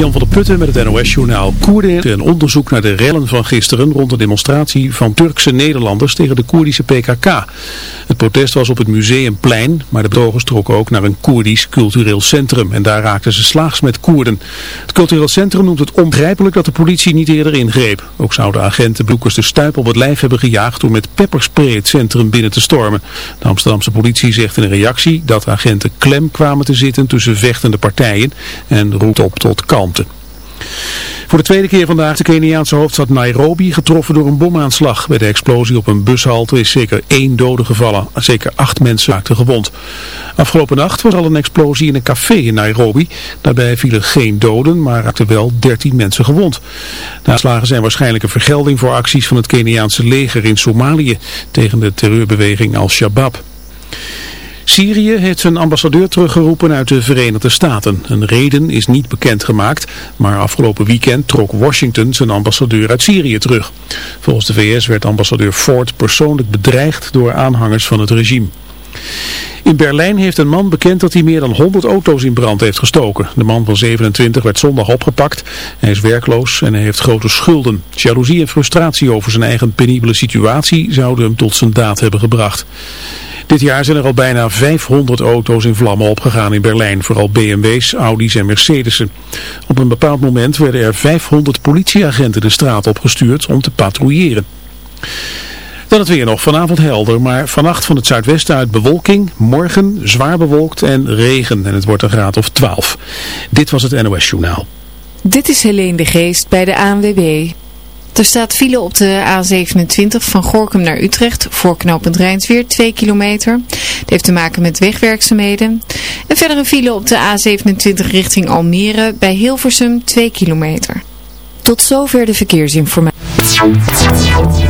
Jan van der Putten met het NOS-journaal. Koerden een onderzoek naar de rellen van gisteren rond de demonstratie van Turkse Nederlanders tegen de Koerdische PKK. Het protest was op het Museumplein, maar de betogers trokken ook naar een Koerdisch cultureel centrum. En daar raakten ze slaags met Koerden. Het cultureel centrum noemt het onbegrijpelijk dat de politie niet eerder ingreep. Ook zouden agenten bloekers de stuip op het lijf hebben gejaagd door met pepperspray het centrum binnen te stormen. De Amsterdamse politie zegt in een reactie dat agenten klem kwamen te zitten tussen vechtende partijen en roept op tot Voor de tweede keer vandaag de Keniaanse hoofdstad Nairobi getroffen door een bomaanslag. Bij de explosie op een bushalte is zeker één dode gevallen. Zeker acht mensen raakten gewond. Afgelopen nacht was al een explosie in een café in Nairobi. Daarbij vielen geen doden, maar raakten wel dertien mensen gewond. De aanslagen zijn waarschijnlijk een vergelding voor acties van het Keniaanse leger in Somalië tegen de terreurbeweging Al-Shabaab. Syrië heeft zijn ambassadeur teruggeroepen uit de Verenigde Staten. Een reden is niet bekendgemaakt, maar afgelopen weekend trok Washington zijn ambassadeur uit Syrië terug. Volgens de VS werd ambassadeur Ford persoonlijk bedreigd door aanhangers van het regime. In Berlijn heeft een man bekend dat hij meer dan 100 auto's in brand heeft gestoken. De man van 27 werd zondag opgepakt. Hij is werkloos en hij heeft grote schulden. Jaloezie en frustratie over zijn eigen penibele situatie zouden hem tot zijn daad hebben gebracht. Dit jaar zijn er al bijna 500 auto's in vlammen opgegaan in Berlijn, vooral BMW's, Audi's en Mercedes'en. Op een bepaald moment werden er 500 politieagenten de straat opgestuurd om te patrouilleren. Dan het weer nog. Vanavond helder, maar vannacht van het zuidwesten uit bewolking. Morgen zwaar bewolkt en regen en het wordt een graad of 12. Dit was het NOS Journaal. Dit is Helene de Geest bij de ANWB. Er staat file op de A27 van Gorkum naar Utrecht voor knooppunt Rijnsweer 2 kilometer. Het heeft te maken met wegwerkzaamheden. En verder een file op de A27 richting Almere bij Hilversum 2 kilometer. Tot zover de verkeersinformatie.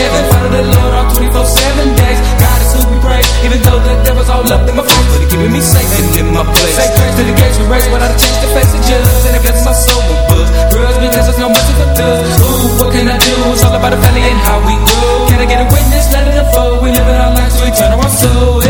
heaven. Follow the Lord all 24-7 days. God is who we praise, even though the devil's all up in my face. But he keeping me safe and in my place. Say grace to the gates we race without a chance to face the judge. And it blesses my soul with buzz. Grudge because there's no mercy for thugs. Ooh, what can I do? It's all about the family and how we go. Can I get a witness? Let it unfold. We live in our lives, we turn our soul.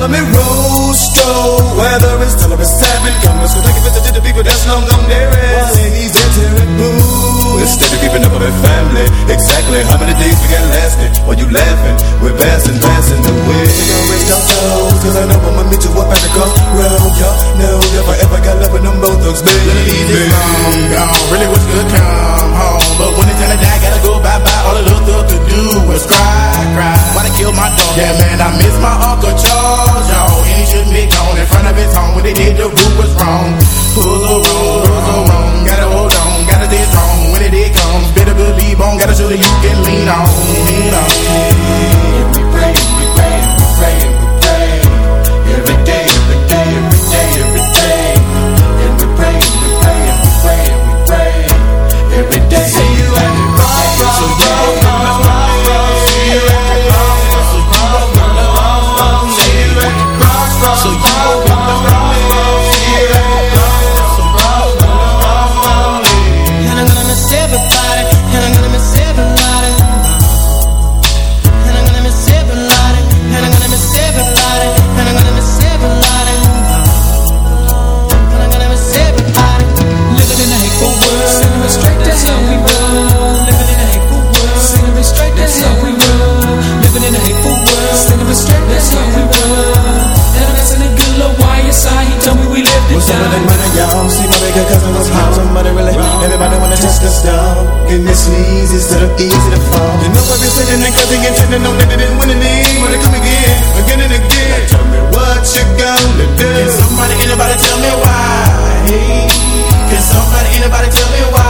Follow me, Rostro. Whether it's tell or it's seven, come let's go take a visit to the people that's long gone there is. ladies tearing boo. Instead of keeping up with family, exactly how many days we got lasting? While you laughing, we're passing, passing the way. We gon' rest our souls, cause I know I'ma meet you up at the crossroad. Y'all know if I ever got love with them both thugs, baby. Long gone, really wish could come home. But when it's time to die, gotta go bye-bye. All the little thug could do was cry, cry. Why they kill my dog? Yeah, man, I miss my Uncle Charles, y'all. And he shouldn't be gone in front of his home. When they did, the roof was wrong. Pull a roll, pull a wrong. Gotta hold on, gotta stay strong. When it day comes, better believe on. Got a shoulder you can lean on, lean on. We pray, we pray, we pray, we pray. Every day, every day, every day, every day. And we pray, we pray, we pray, we pray. Every day. See you at the crossroads. So you sneeze instead of easy to fall. You know I've been sitting and cussing and tending on that they didn't win any. Wanna come again, again and again. Now tell me what you gonna do. Can somebody, anybody tell me why? Can somebody, anybody tell me why?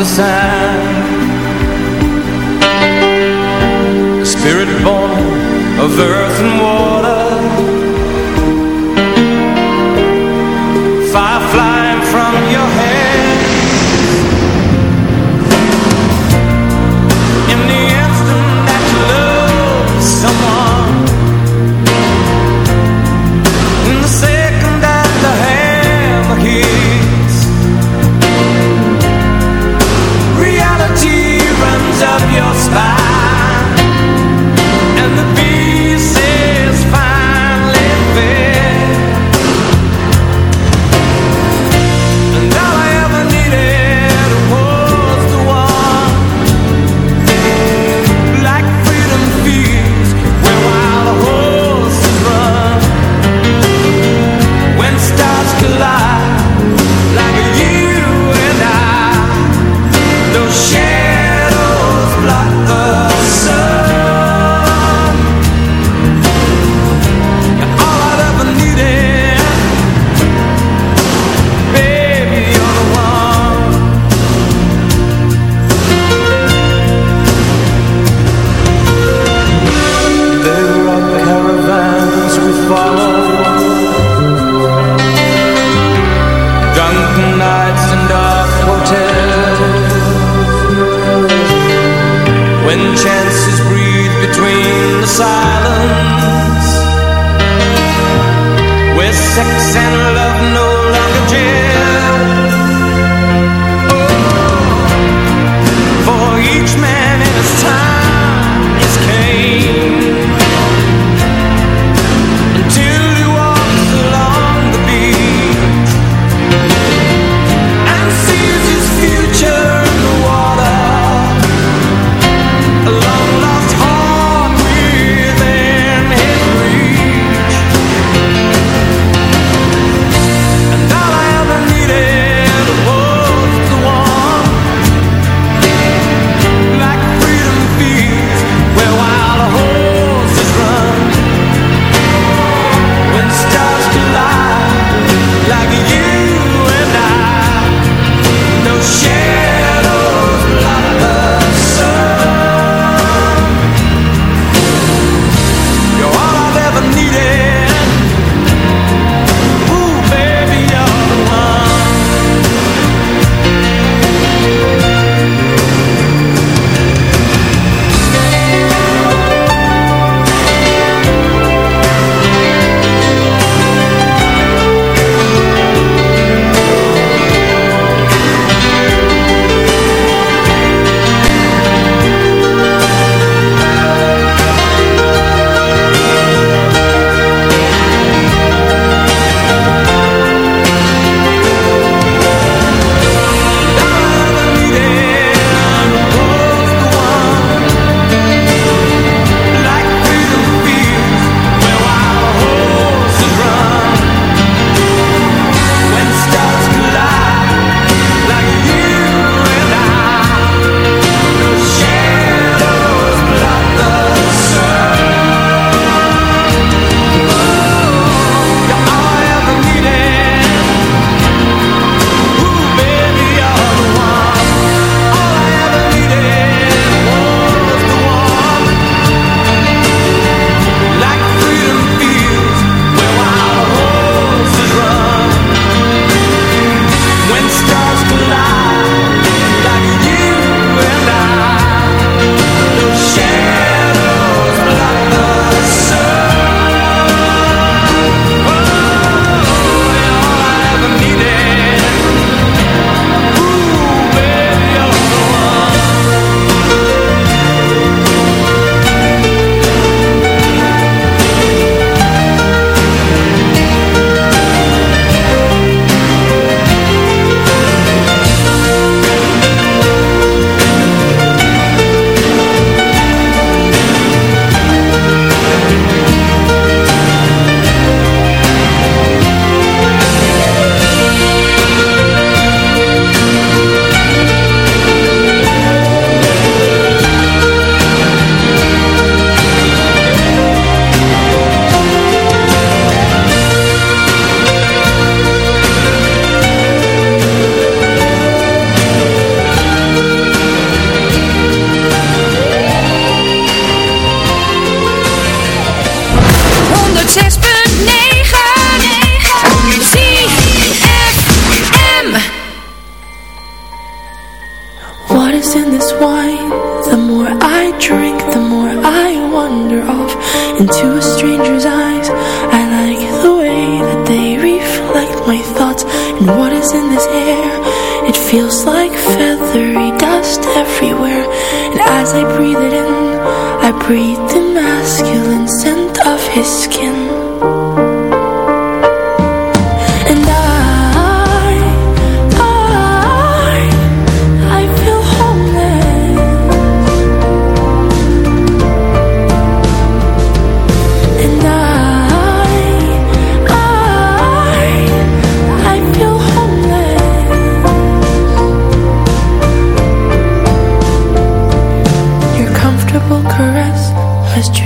the sand. a spirit born of earth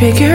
figure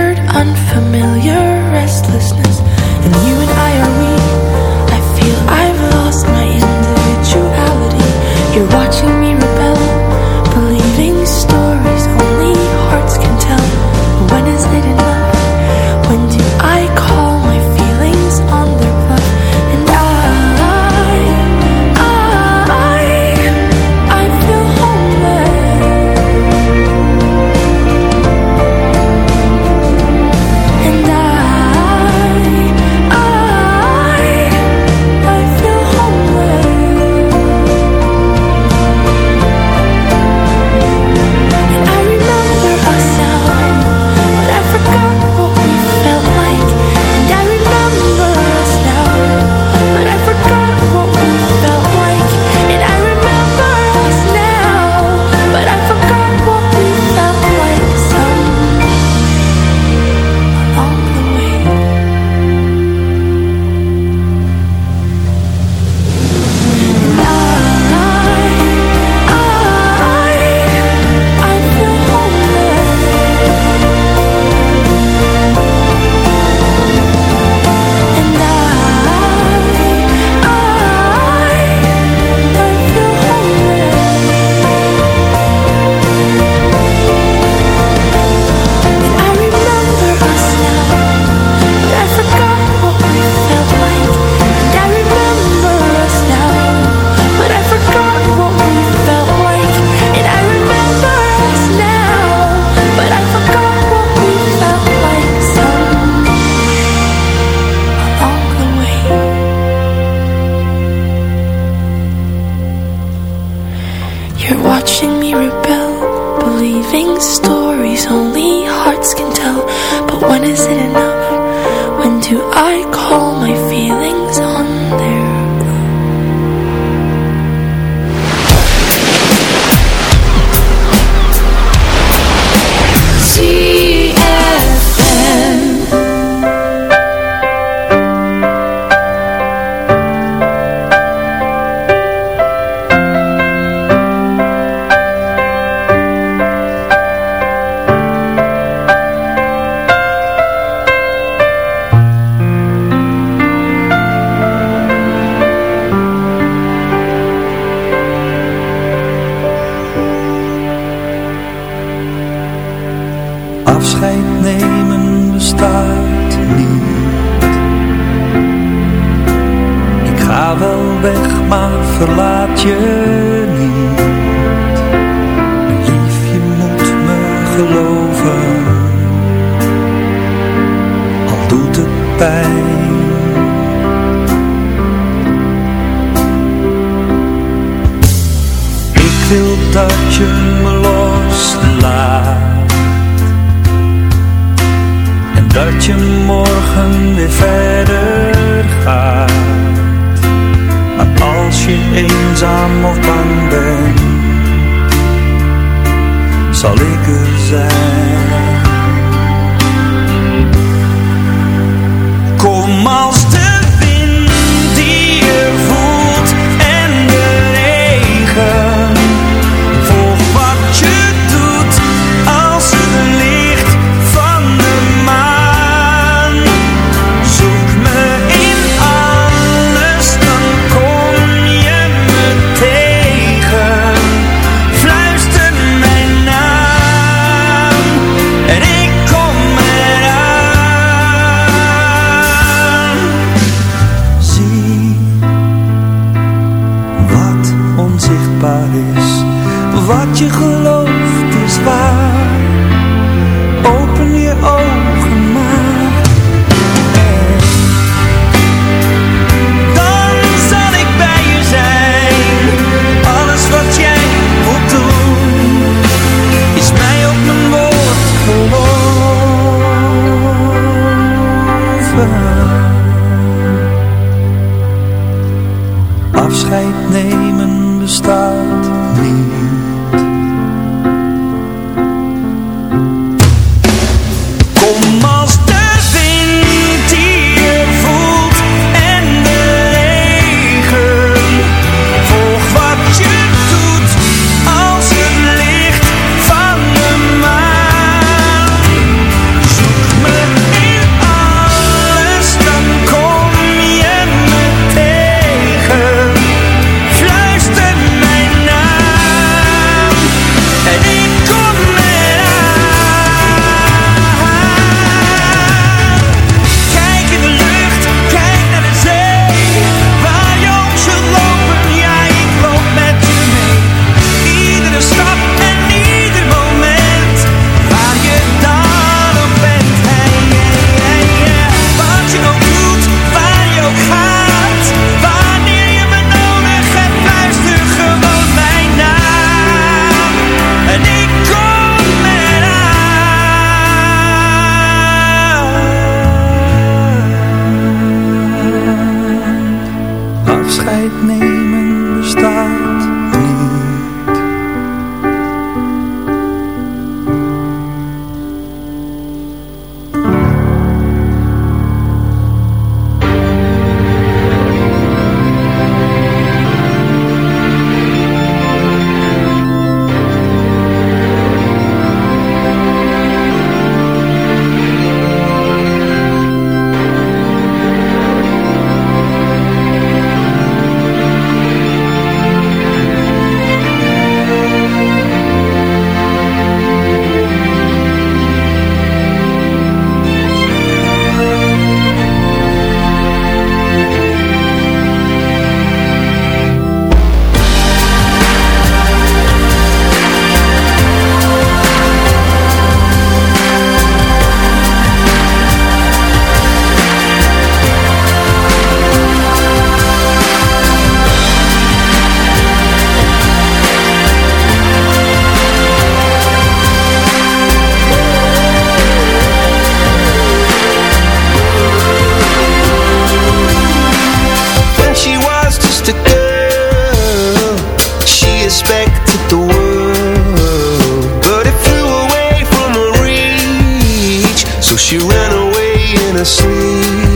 sleep.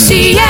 see ya.